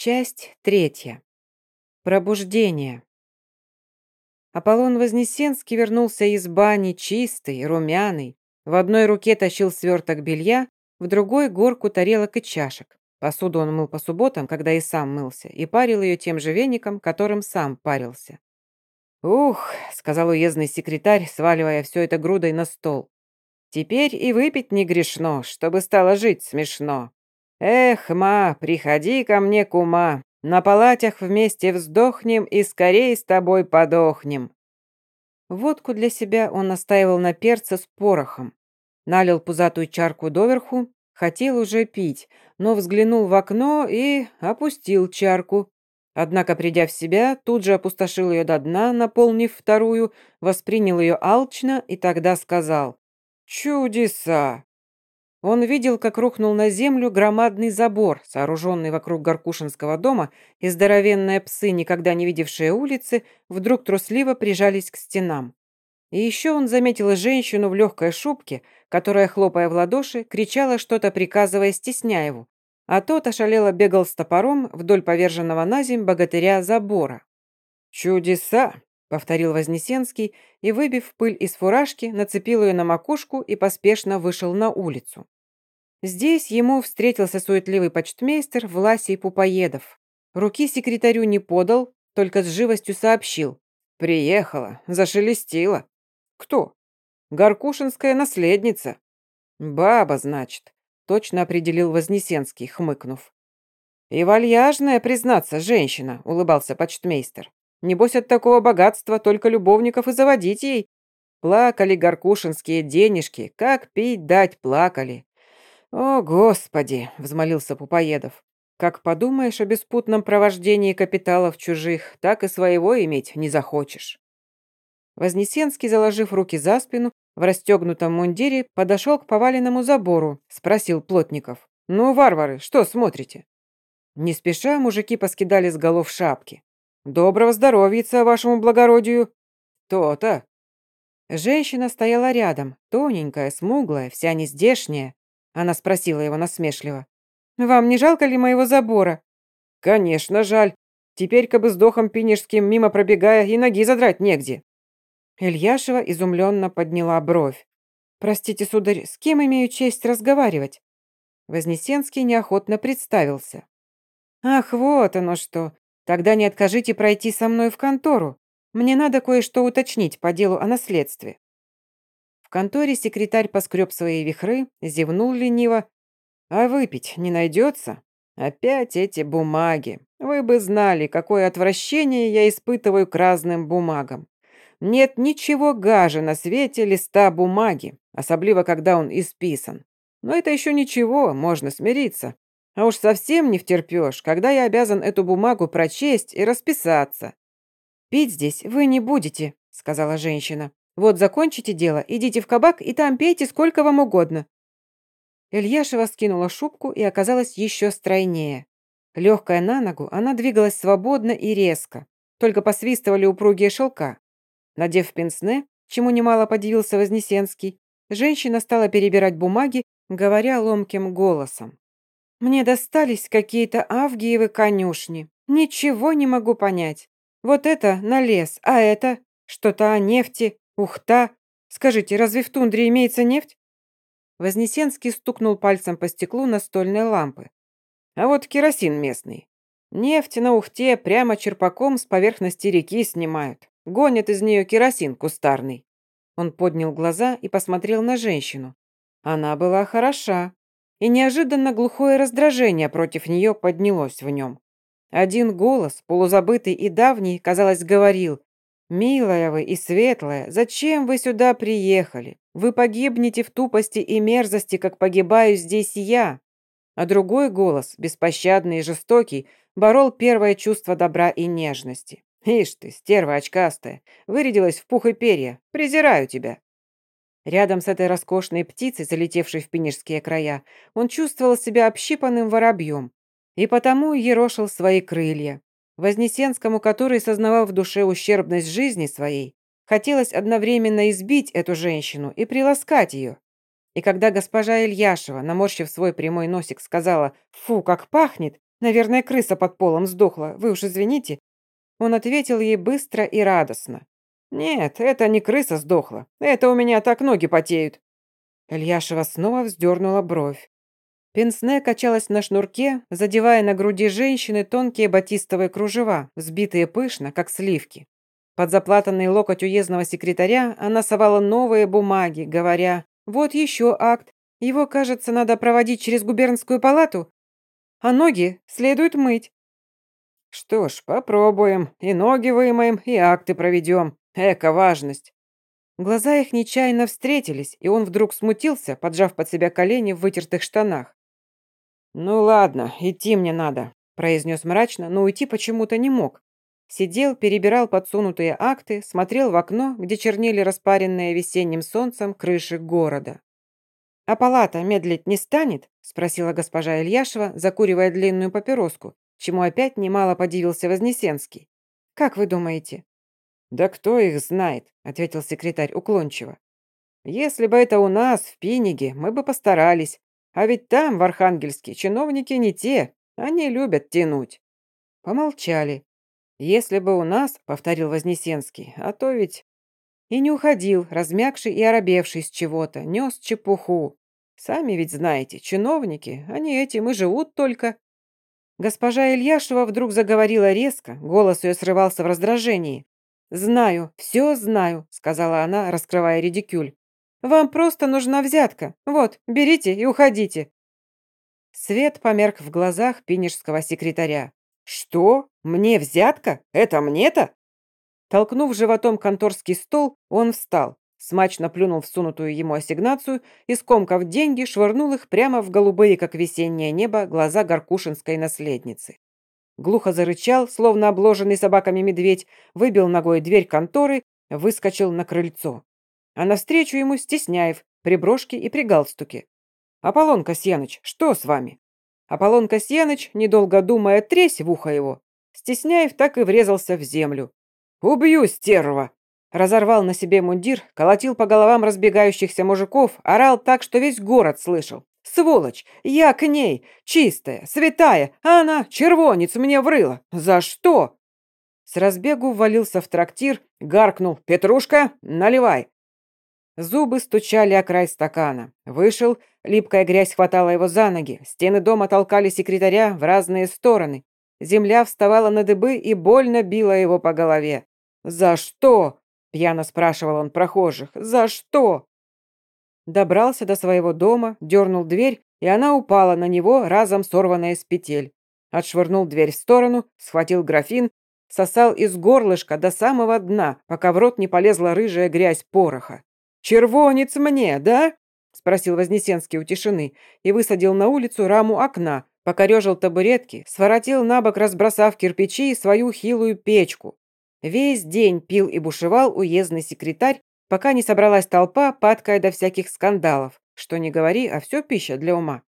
Часть третья. Пробуждение. Аполлон Вознесенский вернулся из бани чистый, румяный. В одной руке тащил сверток белья, в другой — горку тарелок и чашек. Посуду он мыл по субботам, когда и сам мылся, и парил ее тем же веником, которым сам парился. «Ух», — сказал уездный секретарь, сваливая все это грудой на стол. «Теперь и выпить не грешно, чтобы стало жить смешно. Эх, ма, приходи ко мне, кума, на палатях вместе вздохнем и скорей с тобой подохнем». Водку для себя он настаивал на перце с порохом. Налил пузатую чарку доверху, хотел уже пить, но взглянул в окно и опустил чарку. Однако, придя в себя, тут же опустошил ее до дна, наполнив вторую, воспринял ее алчно и тогда сказал «Чудеса!» Он видел, как рухнул на землю громадный забор, сооруженный вокруг Горкушинского дома, и здоровенные псы, никогда не видевшие улицы, вдруг трусливо прижались к стенам. И еще он заметил женщину в легкой шубке, которая, хлопая в ладоши, кричала что-то, приказывая Стесняеву, а тот ошалело бегал с топором вдоль поверженного на земь богатыря забора. «Чудеса!» — повторил Вознесенский и, выбив пыль из фуражки, нацепил ее на макушку и поспешно вышел на улицу. Здесь ему встретился суетливый почтмейстер Власий Пупоедов. Руки секретарю не подал, только с живостью сообщил. «Приехала, зашелестила». «Кто?» «Горкушинская наследница». «Баба, значит», — точно определил Вознесенский, хмыкнув. «И вальяжная, признаться, женщина», — улыбался почтмейстер. Небось, от такого богатства только любовников и заводить ей. Плакали горкушинские денежки, как пить дать плакали. «О, Господи!» — взмолился Пупоедов. «Как подумаешь о беспутном провождении капиталов чужих, так и своего иметь не захочешь». Вознесенский, заложив руки за спину, в расстегнутом мундире подошел к поваленному забору, спросил плотников. «Ну, варвары, что смотрите?» Не спеша мужики поскидали с голов шапки. «Доброго здоровьица вашему благородию!» «То-то!» Женщина стояла рядом, тоненькая, смуглая, вся нездешняя. Она спросила его насмешливо. «Вам не жалко ли моего забора?» «Конечно, жаль. Теперь, как бы с дохом пинежским мимо пробегая, и ноги задрать негде». Ильяшева изумленно подняла бровь. «Простите, сударь, с кем имею честь разговаривать?» Вознесенский неохотно представился. «Ах, вот оно что! Тогда не откажите пройти со мной в контору. Мне надо кое-что уточнить по делу о наследстве». В конторе секретарь поскреб свои вихры, зевнул лениво. «А выпить не найдется? Опять эти бумаги. Вы бы знали, какое отвращение я испытываю к разным бумагам. Нет ничего гаже на свете листа бумаги, особливо когда он исписан. Но это еще ничего, можно смириться. А уж совсем не втерпешь, когда я обязан эту бумагу прочесть и расписаться. «Пить здесь вы не будете», — сказала женщина. «Вот закончите дело, идите в кабак и там пейте сколько вам угодно». Ильяшева скинула шубку и оказалась еще стройнее. Легкая на ногу, она двигалась свободно и резко. Только посвистывали упругие шелка. Надев пенсне, чему немало подивился Вознесенский, женщина стала перебирать бумаги, говоря ломким голосом. Мне достались какие-то авгиевы конюшни. Ничего не могу понять. Вот это на лес, а это что-то о нефти, ухта. Скажите, разве в тундре имеется нефть? Вознесенский стукнул пальцем по стеклу настольной лампы. А вот керосин местный. Нефть на ухте прямо черпаком с поверхности реки снимают. Гонят из нее керосин кустарный. Он поднял глаза и посмотрел на женщину. Она была хороша, и неожиданно глухое раздражение против нее поднялось в нем. Один голос, полузабытый и давний, казалось, говорил «Милая вы и светлая, зачем вы сюда приехали? Вы погибнете в тупости и мерзости, как погибаю здесь я». А другой голос, беспощадный и жестокий, борол первое чувство добра и нежности. «Ишь ты, стерва очкастая, вырядилась в пух и перья, презираю тебя». Рядом с этой роскошной птицей, залетевшей в пинежские края, он чувствовал себя общипанным воробьем и потому ерошил свои крылья. Вознесенскому, который сознавал в душе ущербность жизни своей, хотелось одновременно избить эту женщину и приласкать ее. И когда госпожа Ильяшева, наморщив свой прямой носик, сказала «Фу, как пахнет!», Наверное, крыса под полом сдохла. Вы уж извините». Он ответил ей быстро и радостно. «Нет, это не крыса сдохла. Это у меня так ноги потеют». Ильяшева снова вздернула бровь. Пенсне качалась на шнурке, задевая на груди женщины тонкие батистовые кружева, взбитые пышно, как сливки. Под заплатанный локоть уездного секретаря она совала новые бумаги, говоря, «Вот еще акт. Его, кажется, надо проводить через губернскую палату, а ноги следует мыть». «Что ж, попробуем. И ноги вымоем, и акты проведем. Эко важность». Глаза их нечаянно встретились, и он вдруг смутился, поджав под себя колени в вытертых штанах. «Ну ладно, идти мне надо», – произнес мрачно, но уйти почему-то не мог. Сидел, перебирал подсунутые акты, смотрел в окно, где чернели распаренные весенним солнцем крыши города. «А палата медлить не станет?» – спросила госпожа Ильяшева, закуривая длинную папироску, чему опять немало подивился Вознесенский. «Как вы думаете?» «Да кто их знает?» – ответил секретарь уклончиво. «Если бы это у нас, в Пиниге, мы бы постарались. А ведь там, в Архангельске, чиновники не те, они любят тянуть». Помолчали. «Если бы у нас», — повторил Вознесенский, «а то ведь...» И не уходил, размягший и оробевший с чего-то, нес чепуху. Сами ведь знаете, чиновники, они этим и живут только. Госпожа Ильяшева вдруг заговорила резко, голос ее срывался в раздражении. «Знаю, все знаю», — сказала она, раскрывая редикюль. «Вам просто нужна взятка. Вот, берите и уходите». Свет померк в глазах пинежского секретаря. «Что? Мне взятка? Это мне-то?» Толкнув животом конторский стол, он встал, смачно плюнул в сунутую ему ассигнацию и, скомкав деньги, швырнул их прямо в голубые, как весеннее небо, глаза горкушинской наследницы. Глухо зарычал, словно обложенный собаками медведь, выбил ногой дверь конторы, выскочил на крыльцо. А навстречу ему Стесняев, при брошке и при галстуке. «Аполлон Касьяныч, что с вами?» Аполлон Касьяныч, недолго думая, тресь в ухо его. Стесняев так и врезался в землю. «Убью, стерва!» Разорвал на себе мундир, колотил по головам разбегающихся мужиков, орал так, что весь город слышал. «Сволочь! Я к ней! Чистая, святая! А она, червонец, мне врыла! За что?» С разбегу ввалился в трактир, гаркнул «Петрушка, наливай!» Зубы стучали о край стакана. Вышел, липкая грязь хватала его за ноги. Стены дома толкали секретаря в разные стороны. Земля вставала на дыбы и больно била его по голове. «За что?» – пьяно спрашивал он прохожих. «За что?» Добрался до своего дома, дернул дверь, и она упала на него, разом сорванная с петель. Отшвырнул дверь в сторону, схватил графин, сосал из горлышка до самого дна, пока в рот не полезла рыжая грязь пороха. «Червонец мне, да?» – спросил Вознесенский у тишины и высадил на улицу раму окна, покорежил табуретки, своротил на бок, разбросав кирпичи и свою хилую печку. Весь день пил и бушевал уездный секретарь, пока не собралась толпа, падкая до всяких скандалов. Что не говори, а все пища для ума.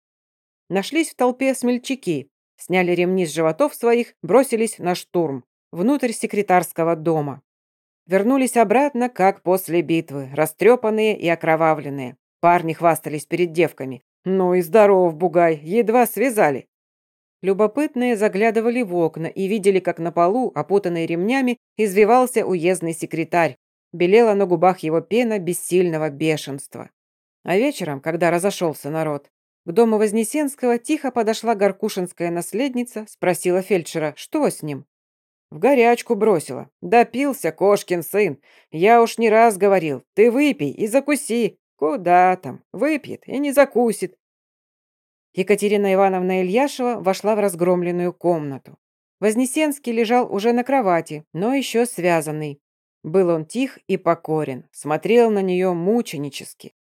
Нашлись в толпе смельчаки, сняли ремни с животов своих, бросились на штурм, внутрь секретарского дома. Вернулись обратно, как после битвы, растрепанные и окровавленные. Парни хвастались перед девками. «Ну и здоров, бугай, едва связали». Любопытные заглядывали в окна и видели, как на полу, опутанный ремнями, извивался уездный секретарь. Белела на губах его пена бессильного бешенства. А вечером, когда разошелся народ, к дому Вознесенского тихо подошла горкушинская наследница, спросила фельдшера, что с ним. В горячку бросила. Допился кошкин сын. Я уж не раз говорил, ты выпей и закуси. Куда там? Выпьет и не закусит. Екатерина Ивановна Ильяшева вошла в разгромленную комнату. Вознесенский лежал уже на кровати, но еще связанный. Был он тих и покорен, смотрел на нее мученически.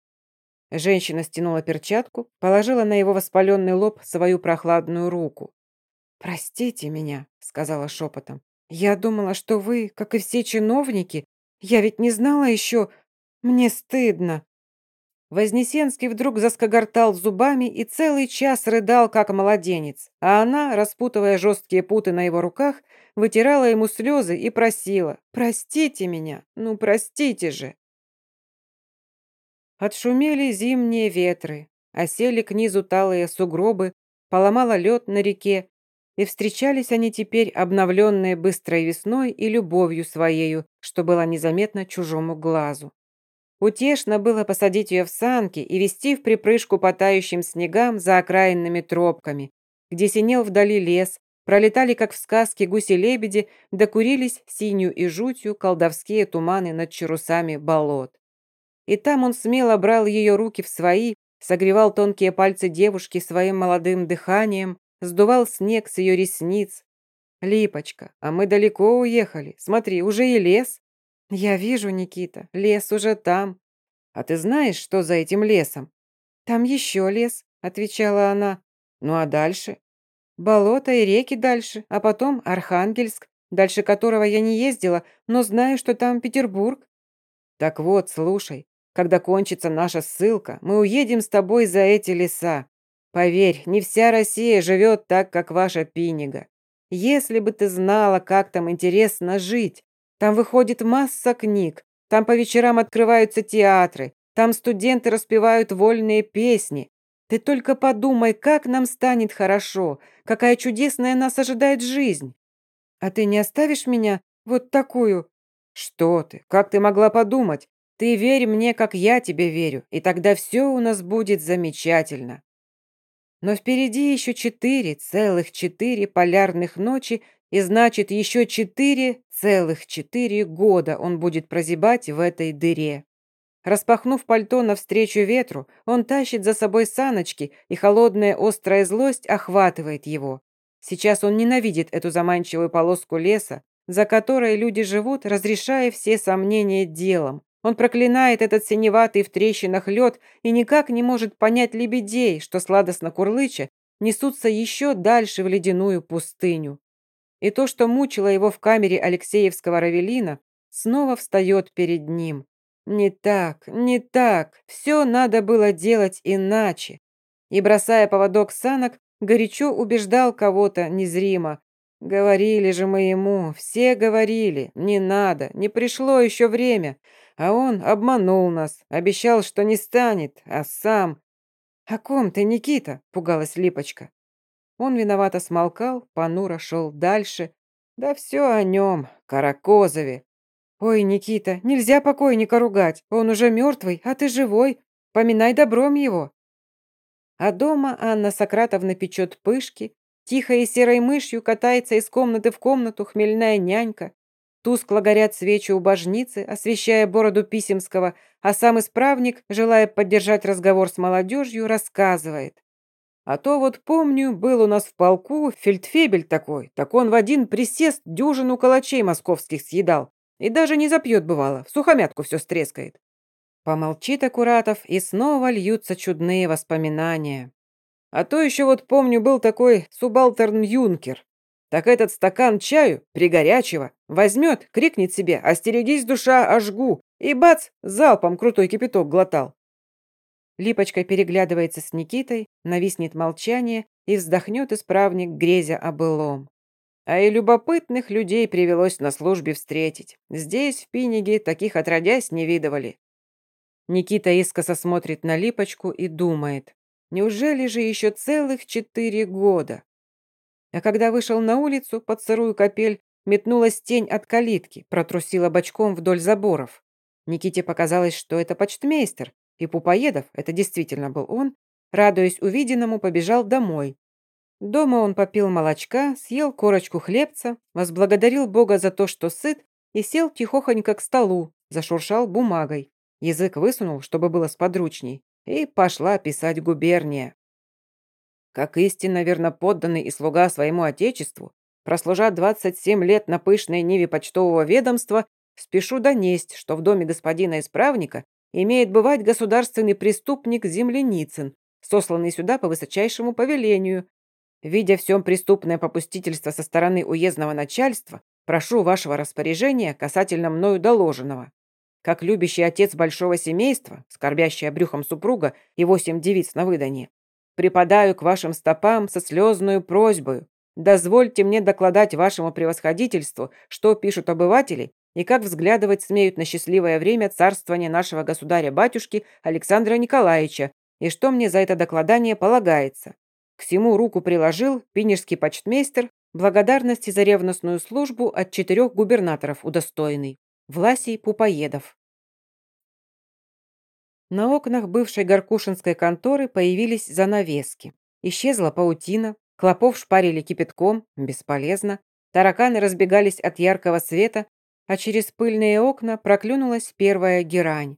Женщина стянула перчатку, положила на его воспаленный лоб свою прохладную руку. «Простите меня», — сказала шепотом. Я думала, что вы, как и все чиновники, я ведь не знала еще... Мне стыдно». Вознесенский вдруг заскогортал зубами и целый час рыдал, как младенец, а она, распутывая жесткие путы на его руках, вытирала ему слезы и просила «Простите меня, ну простите же». Отшумели зимние ветры, осели к низу талые сугробы, поломала лед на реке, и встречались они теперь, обновленные быстрой весной и любовью своею, что было незаметно чужому глазу. Утешно было посадить ее в санки и вести в припрыжку по тающим снегам за окраинными тропками, где синел вдали лес, пролетали, как в сказке, гуси-лебеди, докурились синюю и жутью колдовские туманы над чарусами болот. И там он смело брал ее руки в свои, согревал тонкие пальцы девушки своим молодым дыханием, сдувал снег с ее ресниц. «Липочка, а мы далеко уехали. Смотри, уже и лес». «Я вижу, Никита, лес уже там». «А ты знаешь, что за этим лесом?» «Там еще лес», — отвечала она. «Ну а дальше?» «Болото и реки дальше, а потом Архангельск, дальше которого я не ездила, но знаю, что там Петербург». «Так вот, слушай, когда кончится наша ссылка, мы уедем с тобой за эти леса. Поверь, не вся Россия живет так, как ваша Пинига. Если бы ты знала, как там интересно жить. Там выходит масса книг, там по вечерам открываются театры, там студенты распевают вольные песни. Ты только подумай, как нам станет хорошо, какая чудесная нас ожидает жизнь. А ты не оставишь меня вот такую? Что ты, как ты могла подумать? Ты верь мне, как я тебе верю, и тогда все у нас будет замечательно. Но впереди еще четыре, целых четыре полярных ночи, и значит, еще четыре, целых четыре года он будет прозябать в этой дыре. Распахнув пальто навстречу ветру, он тащит за собой саночки, и холодная острая злость охватывает его. Сейчас он ненавидит эту заманчивую полоску леса, за которой люди живут, разрешая все сомнения делом, он проклинает этот синеватый в трещинах лед и никак не может понять лебедей, что сладостно курлыча несутся еще дальше в ледяную пустыню. И то, что мучило его в камере Алексеевского Равелина, снова встает перед ним. Не так, не так, все надо было делать иначе. И, бросая поводок санок, горячо убеждал кого-то незримо. Говорили же мы ему, все говорили, не надо, не пришло еще время. А он обманул нас, обещал, что не станет, а сам... «О ком ты, Никита?» – пугалась Липочка. Он виновато смолкал, понуро шел дальше. Да все о нем, Каракозове. «Ой, Никита, нельзя покойника ругать, он уже мертвый, а ты живой. Поминай добром его». А дома Анна Сократовна печет пышки, тихой и серой мышью катается из комнаты в комнату хмельная нянька, Тускло горят свечи у божницы, освещая бороду Писемского, а сам исправник, желая поддержать разговор с молодежью, рассказывает. А то вот помню, был у нас в полку фельдфебель такой, так он в один присест дюжину калачей московских съедал. И даже не запьет, бывало, в сухомятку все стрескает. Помолчит Акуратов, и снова льются чудные воспоминания. А то еще вот помню, был такой субалтерн юнкер. Так этот стакан чаю, пригорячего, возьмет, крикнет себе «Остерегись, душа, ожгу!» и бац, залпом крутой кипяток глотал. Липочка переглядывается с Никитой, нависнет молчание и вздохнет исправник, грезя о былом. А и любопытных людей привелось на службе встретить. Здесь, в Пиниге, таких отродясь не видывали. Никита искоса смотрит на Липочку и думает, неужели же еще целых четыре года? А когда вышел на улицу под сырую капель, метнулась тень от калитки, протрусила бочком вдоль заборов. Никите показалось, что это почтмейстер, и Пупоедов, это действительно был он, радуясь увиденному, побежал домой. Дома он попил молочка, съел корочку хлебца, возблагодарил Бога за то, что сыт, и сел тихохонько к столу, зашуршал бумагой. Язык высунул, чтобы было сподручней, и пошла писать губерния. Как истинно верноподданный и слуга своему отечеству, прослужа 27 лет на пышной ниве почтового ведомства, спешу донесть, что в доме господина исправника имеет бывать государственный преступник Земляницын, сосланный сюда по высочайшему повелению. Видя всем преступное попустительство со стороны уездного начальства, прошу вашего распоряжения касательно мною доложенного. Как любящий отец большого семейства, скорбящий о брюхом супруга и восемь девиц на выданье, Припадаю к вашим стопам со слезную просьбою. Дозвольте мне докладать вашему превосходительству, что пишут обыватели и как взглядывать смеют на счастливое время царствования нашего государя-батюшки Александра Николаевича, и что мне за это докладание полагается. К всему руку приложил пинежский почтмейстер благодарности за ревностную службу от четырех губернаторов удостоенный. Власий Пупоедов. На окнах бывшей Горкушинской конторы появились занавески. Исчезла паутина, клопов шпарили кипятком, бесполезно. Тараканы разбегались от яркого света, а через пыльные окна проклюнулась первая герань.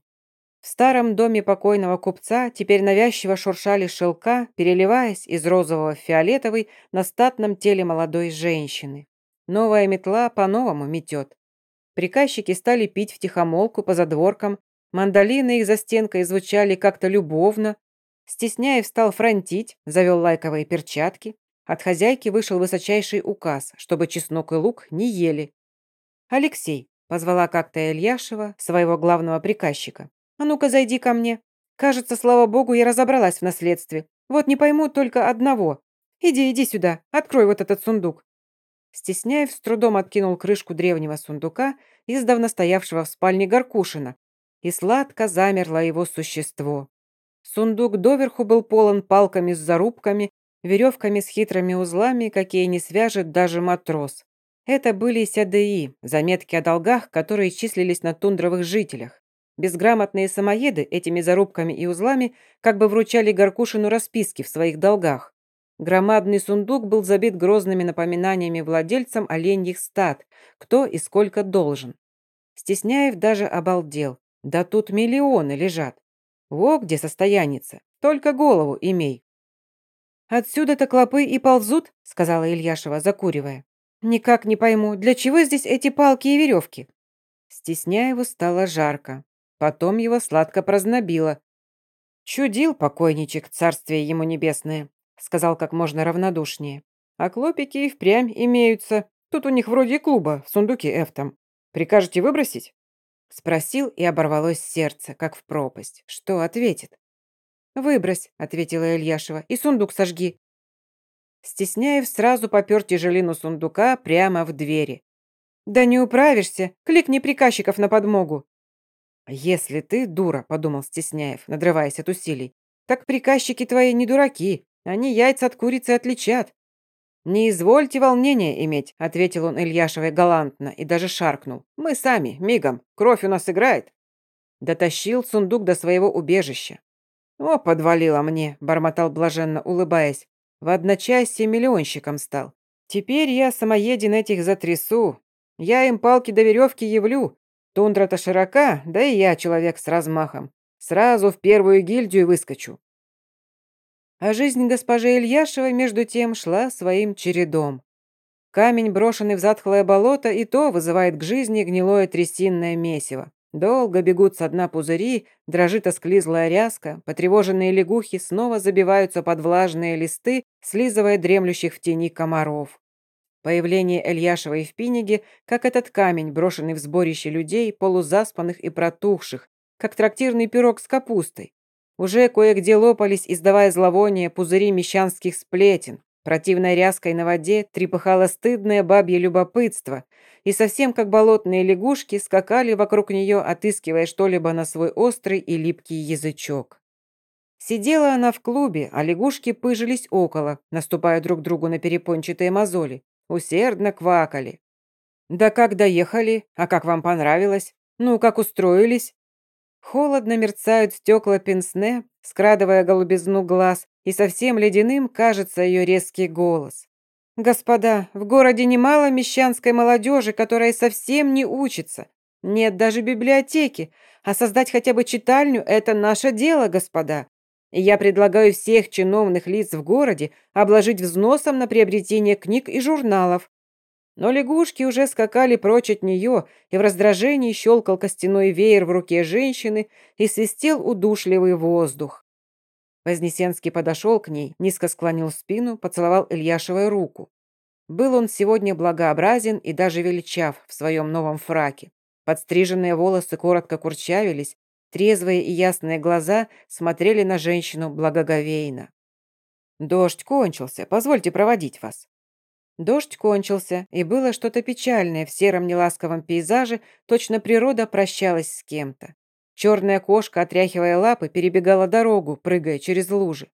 В старом доме покойного купца теперь навязчиво шуршали шелка, переливаясь из розового в фиолетовый на статном теле молодой женщины. Новая метла по-новому метет. Приказчики стали пить втихомолку по задворкам, мандолины их за стенкой звучали как-то любовно. Стесняев стал фронтить, завел лайковые перчатки. От хозяйки вышел высочайший указ, чтобы чеснок и лук не ели. «Алексей», — позвала как-то Ильяшева, своего главного приказчика, «А ну-ка, зайди ко мне. Кажется, слава богу, я разобралась в наследстве. Вот не пойму только одного. Иди, иди сюда, открой вот этот сундук». Стесняев с трудом откинул крышку древнего сундука, издавна стоявшего в спальне Горкушина, и сладко замерло его существо. Сундук доверху был полон палками с зарубками, веревками с хитрыми узлами, какие не свяжет даже матрос. Это были сядеи, заметки о долгах, которые числились на тундровых жителях. Безграмотные самоеды этими зарубками и узлами как бы вручали Горкушину расписки в своих долгах. Громадный сундук был забит грозными напоминаниями владельцам оленьих стад, кто и сколько должен. Стесняев даже обалдел. Да тут миллионы лежат. Во где состояница, только голову имей. «Отсюда-то клопы и ползут», — сказала Ильяшева, закуривая. «Никак не пойму, для чего здесь эти палки и веревки?» Стесняеву стало жарко. Потом его сладко прознобило. «Чудил покойничек, царствие ему небесное», сказал как можно равнодушнее. «А клопики и впрямь имеются. Тут у них вроде клуба, в сундуке там. Прикажете выбросить?» Спросил, и оборвалось сердце, как в пропасть. Что ответит? «Выбрось», — ответила Ильяшева, — «и сундук сожги». Стесняев сразу попер тяжелину сундука прямо в двери. «Да не управишься, кликни приказчиков на подмогу», «Если ты дура», — подумал Стесняев, надрываясь от усилий, «так приказчики твои не дураки, они яйца от курицы отличат». «Не извольте волнения иметь», — ответил он Ильяшевой галантно и даже шаркнул. «Мы сами, мигом, кровь у нас играет». Дотащил сундук до своего убежища. «О, подвалило мне», — бормотал блаженно, улыбаясь. «В одночасье миллионщиком стал. Теперь я самоеден этих затрясу. Я им палки до веревки явлю, Тундра-то широка, да и я человек с размахом. Сразу в первую гильдию выскочу. А жизнь госпожи Ильяшевой, между тем, шла своим чередом. Камень, брошенный в затхлое болото, и то вызывает к жизни гнилое трясинное месиво. Долго бегут со дна пузыри, дрожит осклизлая ряска, потревоженные лягухи снова забиваются под влажные листы, слизывая дремлющих в тени комаров. Появление Эльяшева в Пиниге, как этот камень, брошенный в сборище людей, полузаспанных и протухших, как трактирный пирог с капустой. Уже кое-где лопались, издавая зловоние, пузыри мещанских сплетен. Противной ряской на воде трепыхало стыдное бабье любопытство, и совсем как болотные лягушки скакали вокруг нее, отыскивая что-либо на свой острый и липкий язычок. Сидела она в клубе, а лягушки пыжились около, наступая друг другу на перепончатые мозоли. Усердно квакали. «Да как доехали? А как вам понравилось? Ну, как устроились?» Холодно мерцают стекла пенсне, скрадывая голубизну глаз, и совсем ледяным кажется ее резкий голос. «Господа, в городе немало мещанской молодежи, которая совсем не учится. Нет даже библиотеки, а создать хотя бы читальню – это наше дело, господа. И я предлагаю всех чиновных лиц в городе обложить взносом на приобретение книг и журналов. Но лягушки уже скакали прочь от нее, и в раздражении щелкал костяной веер в руке женщины и свистел удушливый воздух. Вознесенский подошел к ней, низко склонил спину, поцеловал Ильяшевой руку. Был он сегодня благообразен и даже величав в своем новом фраке. Подстриженные волосы коротко курчавились, Трезвые и ясные глаза смотрели на женщину благоговейно. «Дождь кончился, позвольте проводить вас». Дождь кончился, и было что-то печальное в сером неласковом пейзаже, точно природа прощалась с кем-то. Черная кошка, отряхивая лапы, перебегала дорогу, прыгая через лужи.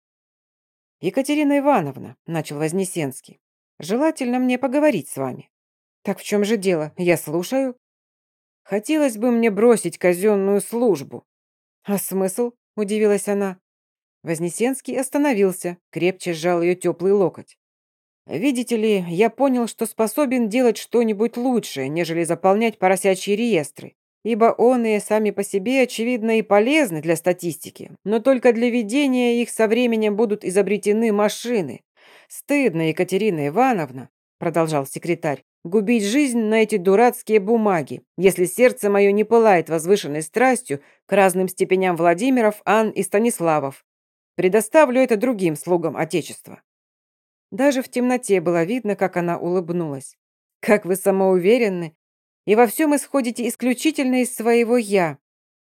«Екатерина Ивановна», — начал Вознесенский, «желательно мне поговорить с вами». «Так в чем же дело? Я слушаю». «Хотелось бы мне бросить казенную службу». «А смысл?» — удивилась она. Вознесенский остановился, крепче сжал ее теплый локоть. «Видите ли, я понял, что способен делать что-нибудь лучшее, нежели заполнять поросячьи реестры, ибо он сами по себе, очевидно, и полезны для статистики, но только для ведения их со временем будут изобретены машины. Стыдно, Екатерина Ивановна, продолжал секретарь, губить жизнь на эти дурацкие бумаги, если сердце мое не пылает возвышенной страстью к разным степеням Владимиров, Ан и Станиславов. Предоставлю это другим слугам Отечества. Даже в темноте было видно, как она улыбнулась. «Как вы самоуверенны! И во всем исходите исключительно из своего «я».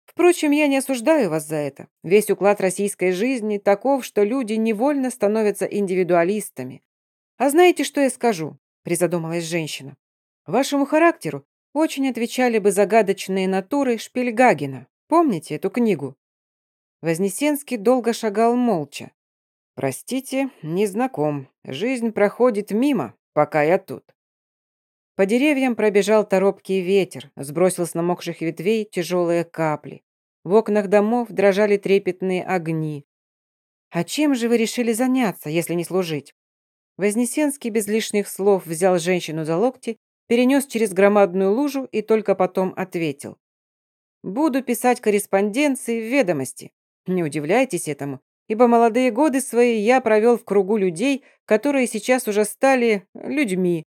Впрочем, я не осуждаю вас за это. Весь уклад российской жизни таков, что люди невольно становятся индивидуалистами. А знаете, что я скажу?» – призадумалась женщина. «Вашему характеру очень отвечали бы загадочные натуры Шпильгагена. Помните эту книгу?» Вознесенский долго шагал молча. «Простите, не знаком. Жизнь проходит мимо, пока я тут». По деревьям пробежал торопкий ветер, сбросил с намокших ветвей тяжелые капли. В окнах домов дрожали трепетные огни. «А чем же вы решили заняться, если не служить?» Вознесенский без лишних слов взял женщину за локти, перенес через громадную лужу и только потом ответил. «Буду писать корреспонденции в ведомости. Не удивляйтесь этому ибо молодые годы свои я провел в кругу людей, которые сейчас уже стали людьми.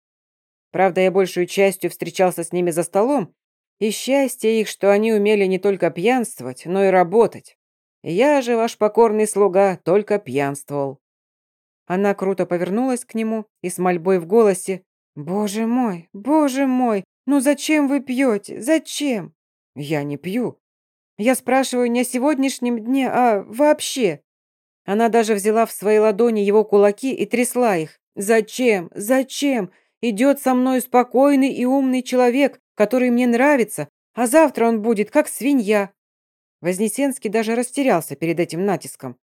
Правда, я большую частью встречался с ними за столом, и счастье их, что они умели не только пьянствовать, но и работать. Я же, ваш покорный слуга, только пьянствовал». Она круто повернулась к нему и с мольбой в голосе «Боже мой, боже мой, ну зачем вы пьете? Зачем?» «Я не пью. Я спрашиваю не о сегодняшнем дне, а вообще. Она даже взяла в свои ладони его кулаки и трясла их. «Зачем? Зачем? Идет со мной спокойный и умный человек, который мне нравится, а завтра он будет как свинья». Вознесенский даже растерялся перед этим натиском.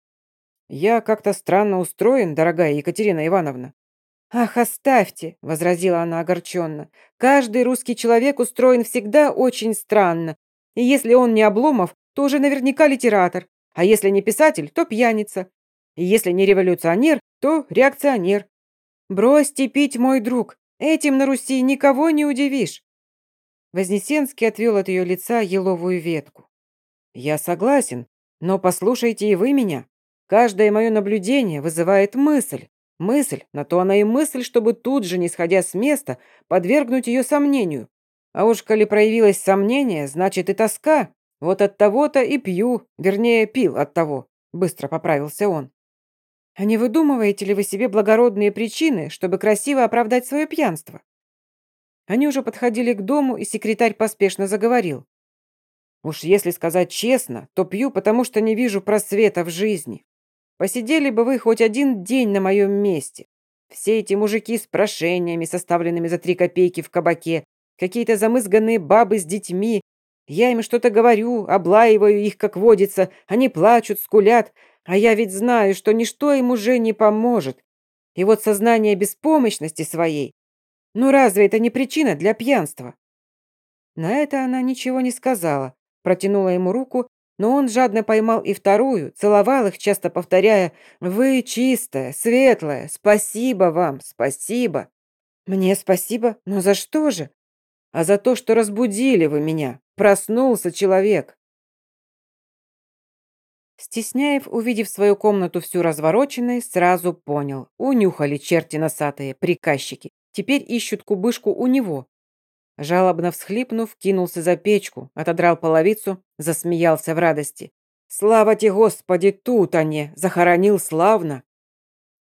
«Я как-то странно устроен, дорогая Екатерина Ивановна». «Ах, оставьте!» – возразила она огорченно. «Каждый русский человек устроен всегда очень странно. И если он не Обломов, то уже наверняка литератор. А если не писатель, то пьяница. И если не революционер, то реакционер. Бросьте пить, мой друг. Этим на Руси никого не удивишь. Вознесенский отвел от ее лица еловую ветку. Я согласен, но послушайте и вы меня. Каждое мое наблюдение вызывает мысль. Мысль, на то она и мысль, чтобы тут же, не сходя с места, подвергнуть ее сомнению. А уж коли проявилось сомнение, значит и тоска. Вот от того-то и пью, вернее, пил от того», — быстро поправился он. «А не выдумываете ли вы себе благородные причины, чтобы красиво оправдать свое пьянство?» Они уже подходили к дому, и секретарь поспешно заговорил. «Уж если сказать честно, то пью, потому что не вижу просвета в жизни. Посидели бы вы хоть один день на моем месте. Все эти мужики с прошениями, составленными за три копейки в кабаке, какие-то замызганные бабы с детьми, я им что-то говорю, облаиваю их, как водится, они плачут, скулят, а я ведь знаю, что ничто им уже не поможет. И вот сознание беспомощности своей, ну разве это не причина для пьянства? На это она ничего не сказала, протянула ему руку, но он жадно поймал и вторую, целовал их, часто повторяя «Вы чистая, светлая, спасибо вам, спасибо». «Мне спасибо? Но за что же?» «А за то, что разбудили вы меня, Проснулся человек. Стесняев, увидев свою комнату всю развороченной, сразу понял. Унюхали черти носатые, приказчики. Теперь ищут кубышку у него. Жалобно всхлипнув, кинулся за печку, отодрал половицу, засмеялся в радости. «Слава тебе, Господи, тут они! Захоронил славно!»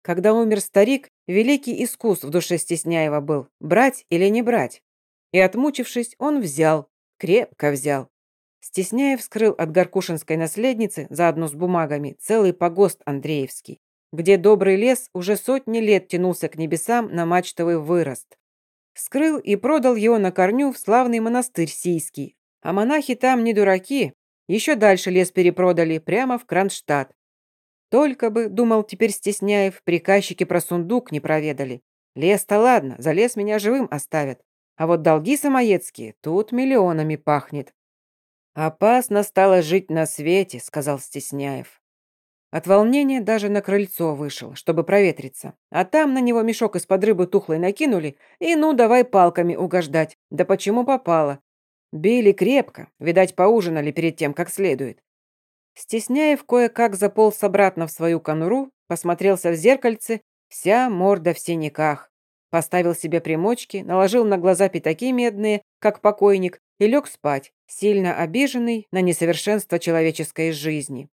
Когда умер старик, великий искус в душе Стесняева был, брать или не брать. И отмучившись, он взял, Крепко взял. Стесняя вскрыл от Горкушинской наследницы, заодно с бумагами, целый погост Андреевский, где добрый лес уже сотни лет тянулся к небесам на мачтовый вырост. Скрыл и продал его на корню в славный монастырь Сийский. А монахи там не дураки, еще дальше лес перепродали, прямо в Кронштадт. Только бы, думал теперь Стесняев, приказчики про сундук не проведали. Лес-то ладно, за лес меня живым оставят. А вот долги самоедские, тут миллионами пахнет. «Опасно стало жить на свете», — сказал Стесняев. От волнения даже на крыльцо вышел, чтобы проветриться. А там на него мешок из-под рыбы тухлой накинули, и ну давай палками угождать. Да почему попало? Били крепко, видать, поужинали перед тем, как следует. Стесняев кое-как заполз обратно в свою конуру, посмотрелся в зеркальце, вся морда в синяках. Поставил себе примочки, наложил на глаза пятаки медные, как покойник, и лег спать, сильно обиженный на несовершенство человеческой жизни.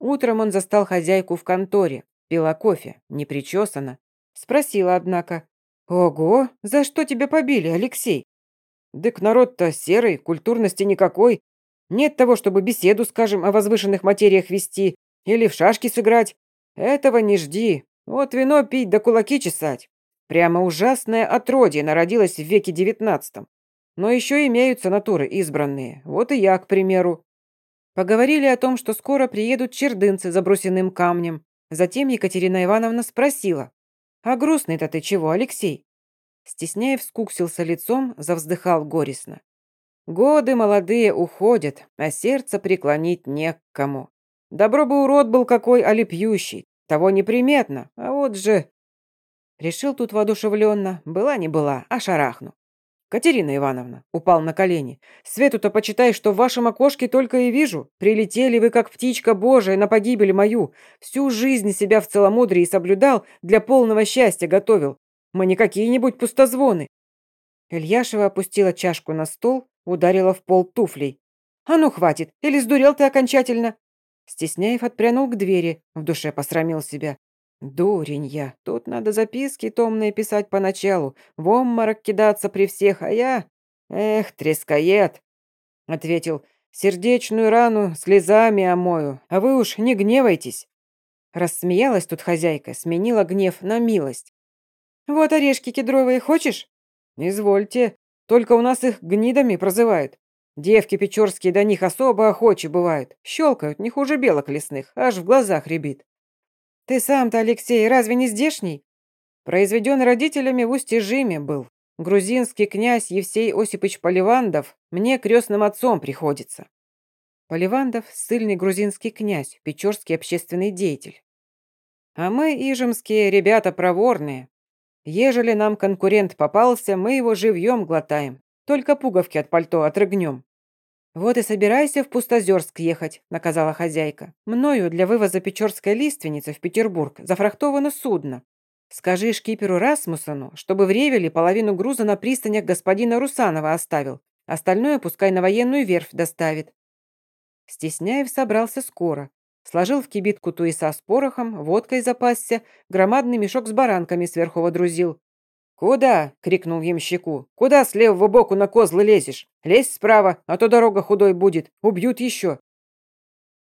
Утром он застал хозяйку в конторе, пила кофе, не причесана. Спросила, однако, «Ого, за что тебя побили, Алексей?» «Дык народ-то серый, культурности никакой. Нет того, чтобы беседу, скажем, о возвышенных материях вести или в шашки сыграть. Этого не жди. Вот вино пить да кулаки чесать. Прямо ужасное отродье народилось в веке девятнадцатом. Но еще имеются натуры избранные. Вот и я, к примеру. Поговорили о том, что скоро приедут чердынцы за брусиным камнем. Затем Екатерина Ивановна спросила. «А грустный-то ты чего, Алексей?» Стесняев скуксился лицом, завздыхал горестно. «Годы молодые уходят, а сердце преклонить не к кому. Добро бы урод был какой, али пьющий. Того неприметно, а вот же...» Решил тут воодушевленно, была не была, а шарахну. «Катерина Ивановна», — упал на колени, «Свету-то почитай, что в вашем окошке только и вижу. Прилетели вы, как птичка божия, на погибель мою. Всю жизнь себя в целомудрии соблюдал, для полного счастья готовил. Мы не какие-нибудь пустозвоны». Ильяшева опустила чашку на стол, ударила в пол туфлей. «А ну, хватит! Или сдурел ты окончательно?» Стесняев отпрянул к двери, в душе посрамил себя. «Дурень я. Тут надо записки томные писать поначалу, в обморок кидаться при всех, а я... Эх, трескает!» Ответил, «Сердечную рану слезами омою, а вы уж не гневайтесь». Рассмеялась тут хозяйка, сменила гнев на милость. «Вот орешки кедровые хочешь?» «Извольте, только у нас их гнидами прозывают. Девки печорские до них особо охочи бывают, щелкают не хуже белок лесных, аж в глазах рябит». «Ты сам-то, Алексей, разве не здешний?» Произведен родителями в Устье-Жиме был. Грузинский князь Евсей Осипович Поливандов мне крестным отцом приходится. Поливандов – сильный грузинский князь, печорский общественный деятель. А мы, ижемские, ребята проворные. Ежели нам конкурент попался, мы его живьем глотаем. Только пуговки от пальто отрыгнем. «Вот и собирайся в Пустозерск ехать», — наказала хозяйка. «Мною для вывоза печорской лиственницы в Петербург зафрахтовано судно. Скажи шкиперу Расмусону, чтобы в Ревеле половину груза на пристанях господина Русанова оставил. Остальное пускай на военную верфь доставит». Стесняев собрался скоро. Сложил в кибитку туиса с порохом, водкой запасся, громадный мешок с баранками сверху водрузил. «Куда?» — крикнул ямщику. «Куда с левого боку на козлы лезешь? Лезь справа, а то дорога худой будет. Убьют еще».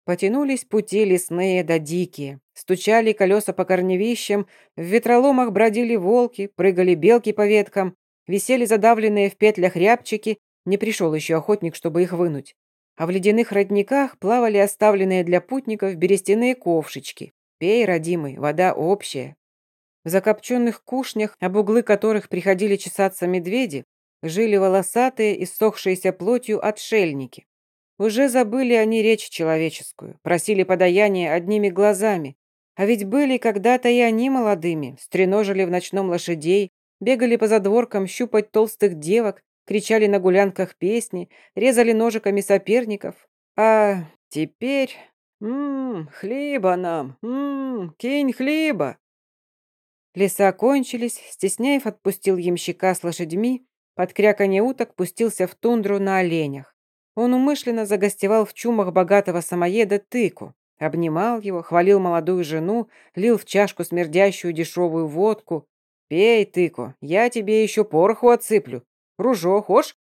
Потянулись пути лесные да дикие. Стучали колеса по корневищам, в ветроломах бродили волки, прыгали белки по веткам, висели задавленные в петлях рябчики, не пришел еще охотник, чтобы их вынуть. А в ледяных родниках плавали оставленные для путников берестяные ковшички. Пей, родимый, вода общая, в закопченных кушнях, об углы которых приходили чесаться медведи, жили волосатые, иссохшиеся плотью отшельники. Уже забыли они речь человеческую, просили подаяния одними глазами. А ведь были когда-то и они молодыми, стреножили в ночном лошадей, бегали по задворкам щупать толстых девок, кричали на гулянках песни, резали ножиками соперников. А теперь... Ммм, хлеба нам, ммм, кинь хлеба. Леса кончились, Стесняев отпустил ямщика с лошадьми, под кряканье уток пустился в тундру на оленях. Он умышленно загостевал в чумах богатого самоеда тыку, обнимал его, хвалил молодую жену, лил в чашку смердящую дешевую водку. «Пей, тыку, я тебе еще пороху отсыплю. Ружо, хошь?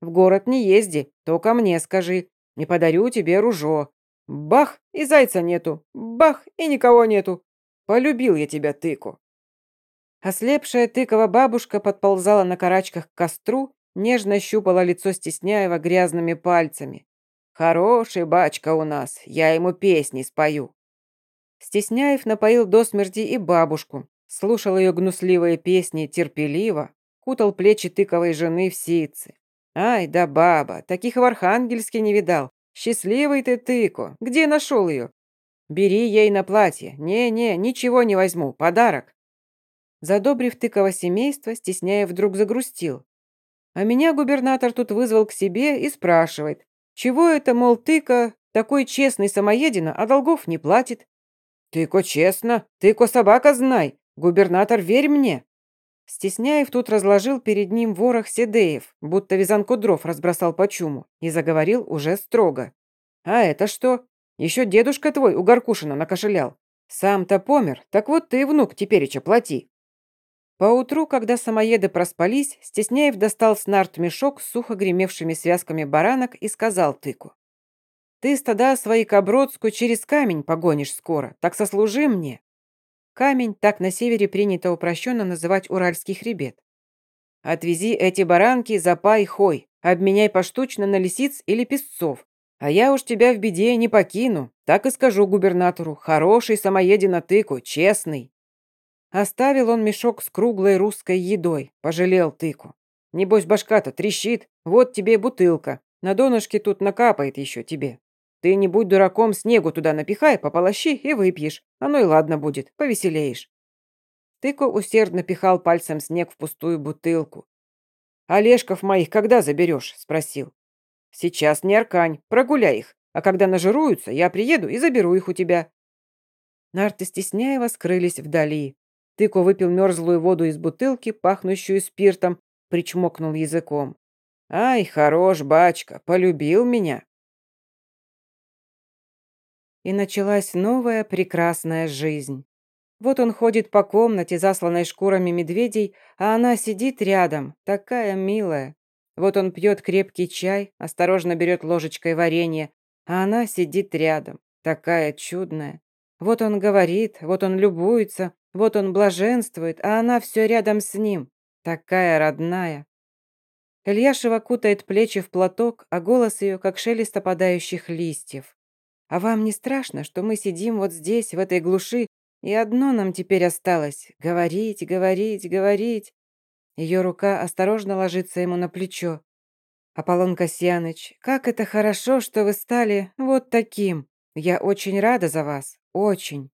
В город не езди, то ко мне скажи, не подарю тебе ружо. Бах, и зайца нету, бах, и никого нету. Полюбил я тебя, тыку». Ослепшая тыкова бабушка подползала на карачках к костру, нежно щупала лицо Стесняева грязными пальцами. «Хороший бачка у нас, я ему песни спою». Стесняев напоил до смерти и бабушку, слушал ее гнусливые песни терпеливо, кутал плечи тыковой жены в ситцы. Ай да баба, таких в Архангельске не видал. Счастливый ты, тыко, где нашел ее? Бери ей на платье. Не-не, ничего не возьму, подарок. Задобрив тыково семейство, стесняя вдруг загрустил. А меня губернатор тут вызвал к себе и спрашивает, чего это, мол, тыка, такой честный самоедина, а долгов не платит? Тыко честно, тыко собака знай, губернатор, верь мне. Стесняев тут разложил перед ним ворох седеев, будто вязанку дров разбросал по чуму, и заговорил уже строго. «А это что? Еще дедушка твой у Горкушина накошелял. Сам-то помер, так вот ты, внук, тепереча плати». Поутру, когда самоеды проспались, Стесняев достал с нарт мешок с сухо гремевшими связками баранок и сказал тыку. «Ты стада свои к Обродску через камень погонишь скоро, так сослужи мне». Камень так на севере принято упрощенно называть Уральский хребет. «Отвези эти баранки за пай хой, обменяй поштучно на лисиц или песцов. А я уж тебя в беде не покину, так и скажу губернатору, хороший самоедина тыку, честный». Оставил он мешок с круглой русской едой, пожалел тыку. Небось, башка-то трещит, вот тебе бутылка, на донышке тут накапает еще тебе. Ты не будь дураком, снегу туда напихай, пополощи и выпьешь. Оно и ладно будет, повеселеешь. Тыко усердно пихал пальцем снег в пустую бутылку. «Олежков моих когда заберешь?» – спросил. «Сейчас не аркань, прогуляй их, а когда нажируются, я приеду и заберу их у тебя». Нарты Стесняева скрылись вдали. Тыко выпил мерзлую воду из бутылки, пахнущую спиртом, причмокнул языком. «Ай, хорош, бачка, полюбил меня». И началась новая прекрасная жизнь. Вот он ходит по комнате, засланной шкурами медведей, а она сидит рядом, такая милая. Вот он пьет крепкий чай, осторожно берет ложечкой варенье, а она сидит рядом, такая чудная. Вот он говорит, вот он любуется, вот он блаженствует, а она все рядом с ним, такая родная. Ильяшева кутает плечи в платок, а голос ее, как шелест опадающих листьев. «А вам не страшно, что мы сидим вот здесь, в этой глуши, и одно нам теперь осталось — говорить, говорить, говорить?» Ее рука осторожно ложится ему на плечо. «Аполлон Касьяныч, как это хорошо, что вы стали вот таким. Я очень рада за вас, очень».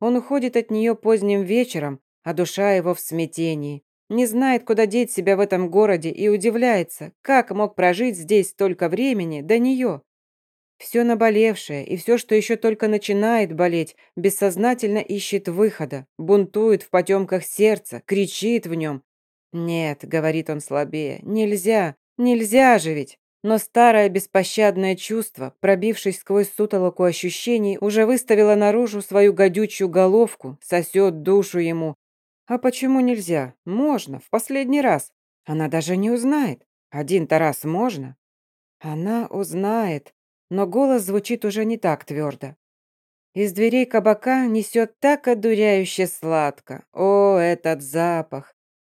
Он уходит от нее поздним вечером, а душа его в смятении. Не знает, куда деть себя в этом городе и удивляется, как мог прожить здесь столько времени до нее. Все наболевшее и все, что еще только начинает болеть, бессознательно ищет выхода, бунтует в потемках сердца, кричит в нем. «Нет», — говорит он слабее, — «нельзя, нельзя же ведь!» Но старое беспощадное чувство, пробившись сквозь сутолоку ощущений, уже выставило наружу свою гадючую головку, сосет душу ему. А почему нельзя? Можно, в последний раз. Она даже не узнает. Один-то раз можно. Она узнает, но голос звучит уже не так твердо. Из дверей кабака несет так одуряюще сладко. О, этот запах!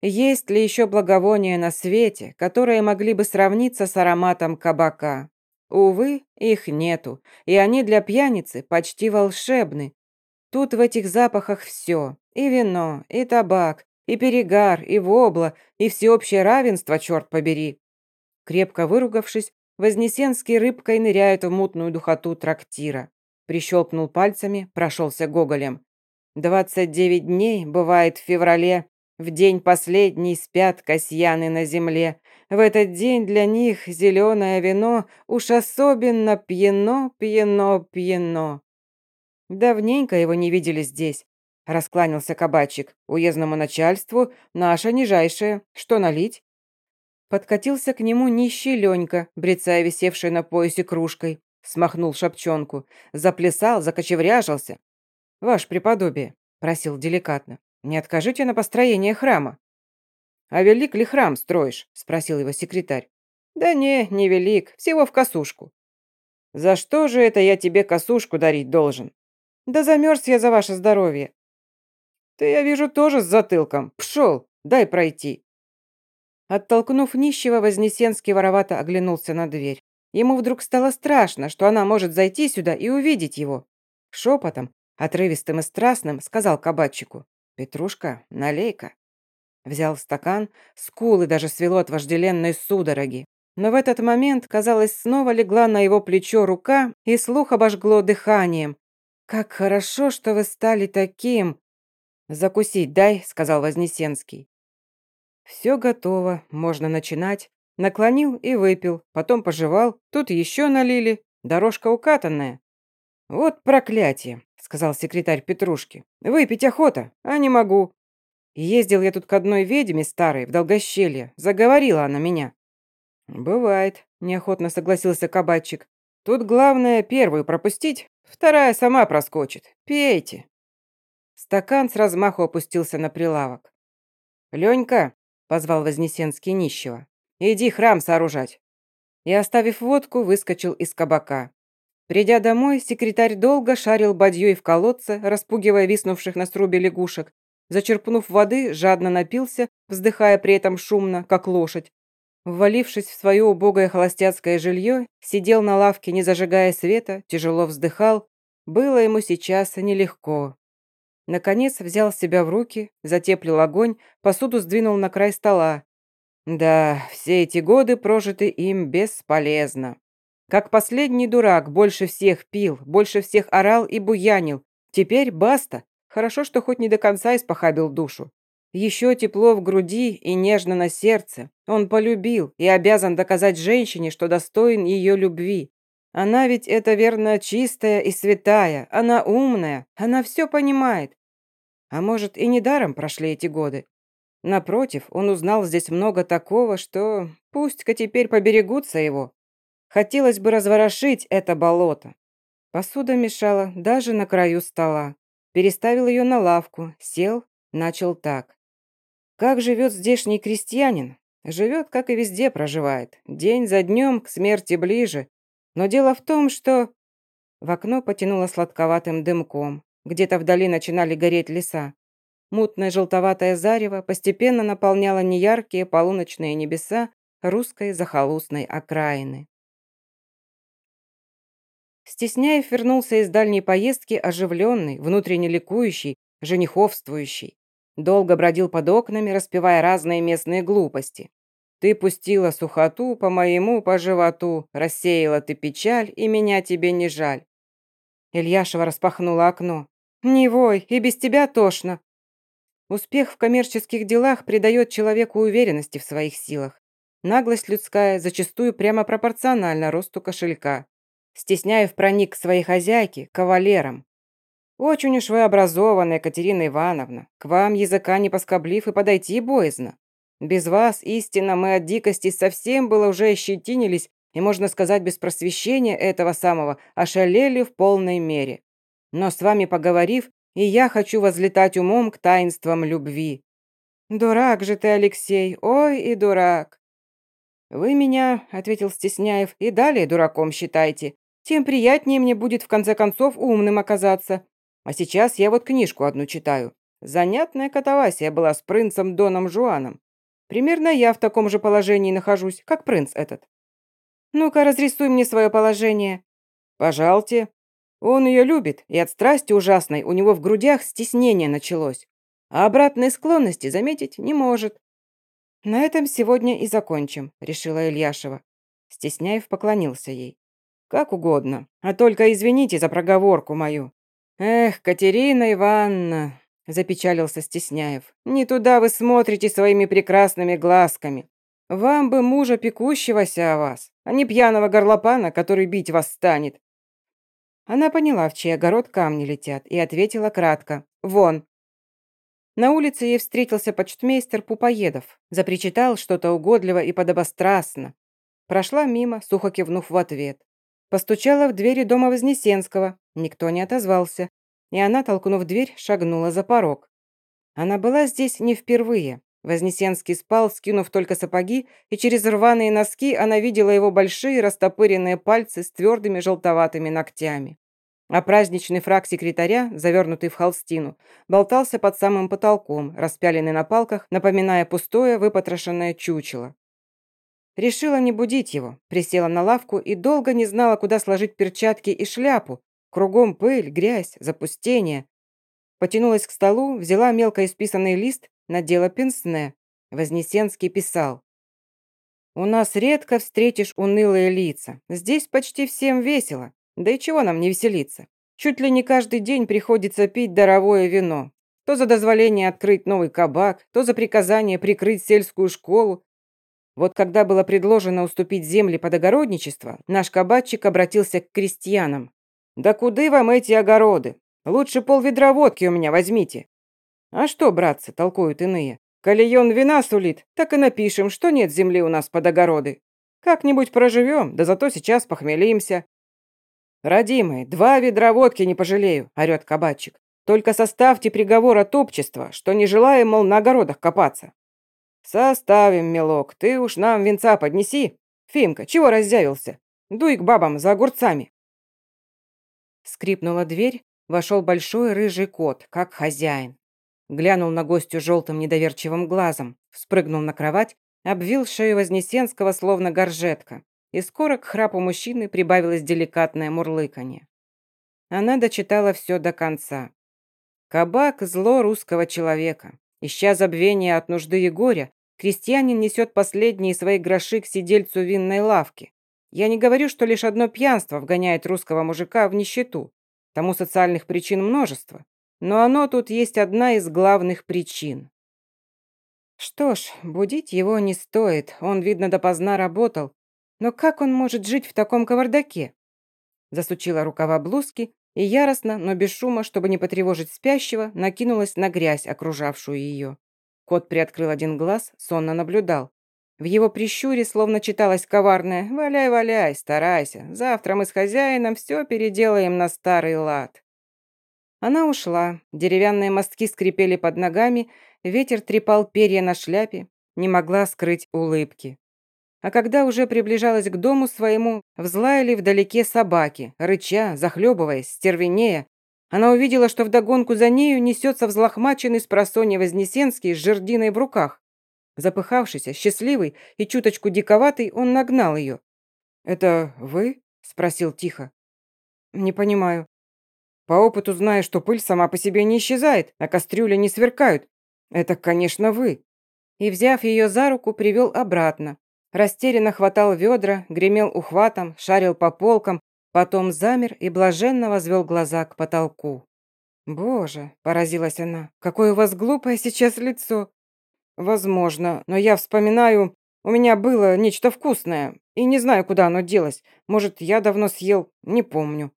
Есть ли еще благовония на свете, которые могли бы сравниться с ароматом кабака? Увы, их нету, и они для пьяницы почти волшебны. Тут в этих запахах все. И вино, и табак, и перегар, и вобла, и всеобщее равенство, черт побери. Крепко выругавшись, Вознесенский рыбкой ныряет в мутную духоту трактира. Прищелкнул пальцами, прошелся гоголем. Двадцать девять дней, бывает, в феврале, в день последний спят касьяны на земле. В этот день для них зеленое вино уж особенно пьяно, пьяно, пьяно. Давненько его не видели здесь. Раскланялся кабачик. Уездному начальству наша нижайшая. Что налить? Подкатился к нему нищий Ленька, брецая висевшей на поясе кружкой. Смахнул шапчонку. Заплясал, закочевряжился. «Ваше преподобие», — просил деликатно, не откажите на построение храма». «А велик ли храм строишь?» – спросил его секретарь. «Да не, не велик, всего в косушку». «За что же это я тебе косушку дарить должен?» «Да замерз я за ваше здоровье». «Ты, я вижу, тоже с затылком. Пшел, дай пройти». Оттолкнув нищего, Вознесенский воровато оглянулся на дверь. Ему вдруг стало страшно, что она может зайти сюда и увидеть его. Шепотом, Отрывистым и страстным сказал кабачику. «Петрушка, налей-ка». Взял стакан, скулы даже свело от вожделенной судороги. Но в этот момент, казалось, снова легла на его плечо рука, и слух обожгло дыханием. «Как хорошо, что вы стали таким!» «Закусить дай», — сказал Вознесенский. «Все готово, можно начинать». Наклонил и выпил, потом пожевал, тут еще налили, дорожка укатанная. «Вот проклятие», — сказал секретарь Петрушки. «Выпить охота, а не могу. Ездил я тут к одной ведьме старой в Долгощелье, заговорила она меня». «Бывает», — неохотно согласился кабачик. «Тут главное первую пропустить, вторая сама проскочит. Пейте». Стакан с размаху опустился на прилавок. «Ленька», — позвал Вознесенский нищего, — «иди храм сооружать». И, оставив водку, выскочил из кабака. Придя домой, секретарь долго шарил бадьей в колодце, распугивая виснувших на срубе лягушек. Зачерпнув воды, жадно напился, вздыхая при этом шумно, как лошадь. Ввалившись в свое убогое холостяцкое жилье, сидел на лавке, не зажигая света, тяжело вздыхал. Было ему сейчас нелегко. Наконец взял себя в руки, затеплил огонь, посуду сдвинул на край стола. Да, все эти годы прожиты им бесполезно. Как последний дурак, больше всех пил, больше всех орал и буянил. Теперь баста. Хорошо, что хоть не до конца испохабил душу. Еще тепло в груди и нежно на сердце. Он полюбил и обязан доказать женщине, что достоин ее любви. Она ведь это верно чистая и святая, она умная, она все понимает. А может, и недаром прошли эти годы. Напротив, он узнал здесь много такого, что пусть-ка теперь поберегутся его. Хотелось бы разворошить это болото. Посуда мешала даже на краю стола. Переставил ее на лавку, сел, начал так. Как живет здешний крестьянин? Живет, как и везде проживает. День за днем к смерти ближе. Но дело в том, что... В окно потянуло сладковатым дымком. Где-то вдали начинали гореть леса. Мутное желтоватое зарево постепенно наполняло неяркие полуночные небеса русской захолустной окраины. Стесняев вернулся из дальней поездки оживленный, внутренне ликующий, жениховствующий. Долго бродил под окнами, распевая разные местные глупости. Ты пустила сухоту по моему, по животу, рассеяла ты печаль, и меня тебе не жаль. Ильяшева распахнула окно. «Не вой, и без тебя тошно». Успех в коммерческих делах придает человеку уверенности в своих силах. Наглость людская зачастую прямо пропорциональна росту кошелька. Стесняев проник к своей хозяйке, кавалерам. «Очень уж вы образованная, Катерина Ивановна. К вам языка не поскоблив и подойти боязно. Без вас, истинно, мы от дикости совсем было уже ощетинились и, можно сказать, без просвещения этого самого, ошалели в полной мере. Но с вами поговорив, и я хочу возлетать умом к таинствам любви. Дурак же ты, Алексей, ой и дурак. Вы меня, ответил Стесняев, и далее дураком считайте. Тем приятнее мне будет в конце концов умным оказаться. А сейчас я вот книжку одну читаю. Занятная катавасия была с принцем Доном Жуаном. Примерно я в таком же положении нахожусь, как принц этот. Ну-ка, разрисуй мне свое положение. Пожалуйте. Он ее любит, и от страсти ужасной у него в грудях стеснение началось. А обратной склонности заметить не может. На этом сегодня и закончим, решила Ильяшева. Стесняев поклонился ей. Как угодно, а только извините за проговорку мою. Эх, Катерина Ивановна, запечалился Стесняев. Не туда вы смотрите своими прекрасными глазками. Вам бы мужа пекущегося о вас, а не пьяного горлопана, который бить вас станет. Она поняла, в чей огород камни летят, и ответила кратко «Вон». На улице ей встретился почтмейстер Пупоедов, запричитал что-то угодливо и подобострастно. Прошла мимо, сухо кивнув в ответ. Постучала в двери дома Вознесенского, никто не отозвался, и она, толкнув дверь, шагнула за порог. Она была здесь не впервые. Вознесенский спал, скинув только сапоги, и через рваные носки она видела его большие растопыренные пальцы с твердыми желтоватыми ногтями. А праздничный фраг секретаря, завернутый в холстину, болтался под самым потолком, распяленный на палках, напоминая пустое выпотрошенное чучело. Решила не будить его, присела на лавку и долго не знала, куда сложить перчатки и шляпу, Кругом пыль, грязь, запустение. Потянулась к столу, взяла мелко исписанный лист, надела пенсне. Вознесенский писал. «У нас редко встретишь унылые лица. Здесь почти всем весело. Да и чего нам не веселиться? Чуть ли не каждый день приходится пить даровое вино. То за дозволение открыть новый кабак, то за приказание прикрыть сельскую школу. Вот когда было предложено уступить земли под огородничество, наш кабачик обратился к крестьянам. «Да куды вам эти огороды? Лучше полведра водки у меня возьмите». «А что, братцы?» – толкуют иные. Коли вина сулит, так и напишем, что нет земли у нас под огороды. Как-нибудь проживем, да зато сейчас похмелимся. Родимые, два ведра водки не пожалею, орет кабачик. Только составьте приговор от общества, что не желаем, мол, на огородах копаться. Составим, милок, ты уж нам венца поднеси. Фимка, чего раздявился? Дуй к бабам за огурцами. Скрипнула дверь, вошел большой рыжий кот, как хозяин. Глянул на гостю желтым недоверчивым глазом, спрыгнул на кровать, обвил шею Вознесенского, словно горжетка, и скоро к храпу мужчины прибавилось деликатное мурлыканье. Она дочитала все до конца. Кабак – зло русского человека. Ища забвения от нужды и горя, крестьянин несет последние свои гроши к сидельцу винной лавки. Я не говорю, что лишь одно пьянство вгоняет русского мужика в нищету. Тому социальных причин множество. Но оно тут есть одна из главных причин. Что ж, будить его не стоит, он, видно, допоздна работал. Но как он может жить в таком кавардаке? Засучила рукава блузки и яростно, но без шума, чтобы не потревожить спящего, накинулась на грязь, окружавшую ее. Кот приоткрыл один глаз, сонно наблюдал. В его прищуре словно читалось коварное «Валяй, валяй, старайся, завтра мы с хозяином все переделаем на старый лад». Она ушла, деревянные мостки скрипели под ногами, ветер трепал перья на шляпе, не могла скрыть улыбки. А когда уже приближалась к дому своему, взлаяли вдалеке собаки, рыча, захлебываясь, стервенея. Она увидела, что вдогонку за нею несется взлохмаченный с просонья Вознесенский с жердиной в руках. Запыхавшийся, счастливый и чуточку диковатый, он нагнал ее. «Это вы?» – спросил тихо. «Не понимаю». По опыту знаю, что пыль сама по себе не исчезает, а кастрюли не сверкают. Это, конечно, вы». И, взяв ее за руку, привел обратно. Растерянно хватал ведра, гремел ухватом, шарил по полкам, потом замер и блаженно возвел глаза к потолку. «Боже!» – поразилась она. «Какое у вас глупое сейчас лицо!» «Возможно, но я вспоминаю, у меня было нечто вкусное, и не знаю, куда оно делось. Может, я давно съел, не помню».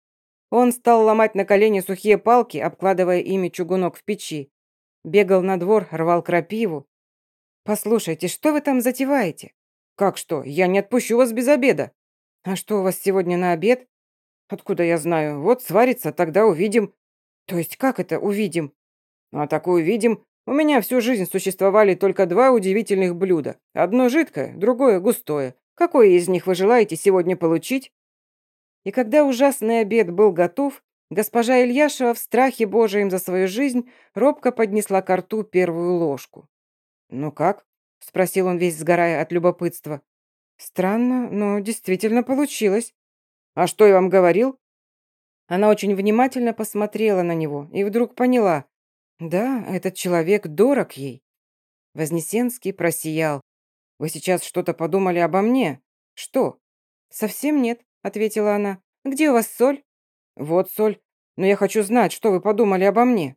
Он стал ломать на колени сухие палки, обкладывая ими чугунок в печи. Бегал на двор, рвал крапиву. «Послушайте, что вы там затеваете?» «Как что? Я не отпущу вас без обеда». «А что у вас сегодня на обед?» «Откуда я знаю? Вот сварится, тогда увидим». «То есть как это увидим?» «А так увидим. У меня всю жизнь существовали только два удивительных блюда. Одно жидкое, другое густое. Какое из них вы желаете сегодня получить?» И когда ужасный обед был готов, госпожа Ильяшева в страхе Божием за свою жизнь робко поднесла к рту первую ложку. «Ну как?» – спросил он весь сгорая от любопытства. «Странно, но действительно получилось». «А что я вам говорил?» Она очень внимательно посмотрела на него и вдруг поняла. Да, этот человек дорог ей. Вознесенский просиял. «Вы сейчас что-то подумали обо мне? Что?» «Совсем нет ответила она. «Где у вас соль?» «Вот соль. Но я хочу знать, что вы подумали обо мне».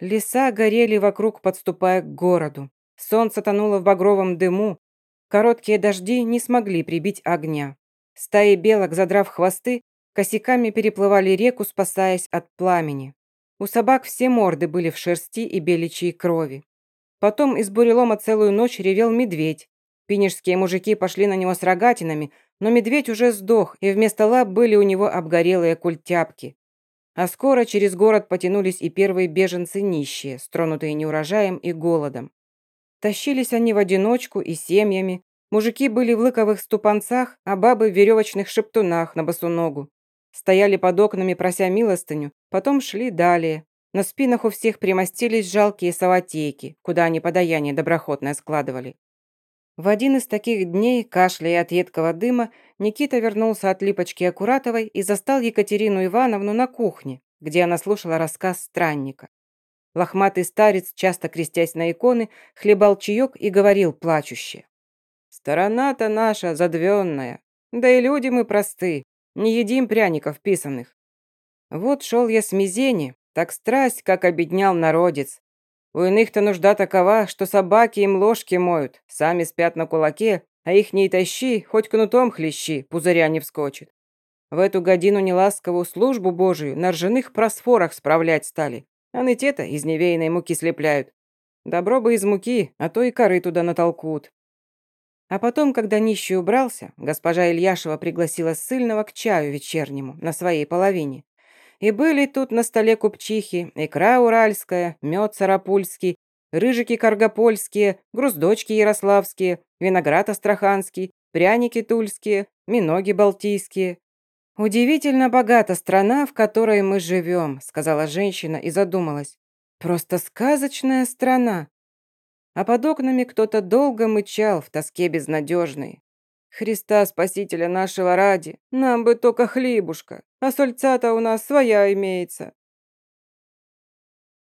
Леса горели вокруг, подступая к городу. Солнце тонуло в багровом дыму. Короткие дожди не смогли прибить огня. Стаи белок, задрав хвосты, косяками переплывали реку, спасаясь от пламени. У собак все морды были в шерсти и беличьей крови. Потом из бурелома целую ночь ревел медведь, Пинежские мужики пошли на него с рогатинами, но медведь уже сдох, и вместо лап были у него обгорелые культяпки. А скоро через город потянулись и первые беженцы нищие, стронутые неурожаем и голодом. Тащились они в одиночку и семьями. Мужики были в лыковых ступанцах, а бабы в веревочных шептунах на босу ногу. Стояли под окнами, прося милостыню, потом шли далее. На спинах у всех примостились жалкие саватейки, куда они подаяние доброхотное складывали. В один из таких дней, кашляя от едкого дыма, Никита вернулся от Липочки Акуратовой и застал Екатерину Ивановну на кухне, где она слушала рассказ странника. Лохматый старец, часто крестясь на иконы, хлебал чаек и говорил плачуще. «Сторона-то наша задвенная, да и люди мы просты, не едим пряников писанных. Вот шел я с мизени, так страсть, как обеднял народец, у иных-то нужда такова, что собаки им ложки моют, сами спят на кулаке, а их не тащи, хоть кнутом хлещи, пузыря не вскочит. В эту годину неласковую службу Божию на ржаных просфорах справлять стали, а ныть-то из невейной муки слепляют. Добро бы из муки, а то и коры туда натолкут. А потом, когда нищий убрался, госпожа Ильяшева пригласила ссыльного к чаю вечернему на своей половине. И были тут на столе купчихи, икра уральская, мед сарапульский, рыжики каргопольские, груздочки ярославские, виноград астраханский, пряники тульские, миноги балтийские. «Удивительно богата страна, в которой мы живем», сказала женщина и задумалась. «Просто сказочная страна». А под окнами кто-то долго мычал в тоске безнадежной. Христа Спасителя нашего ради, нам бы только хлебушка, а сольца-то у нас своя имеется.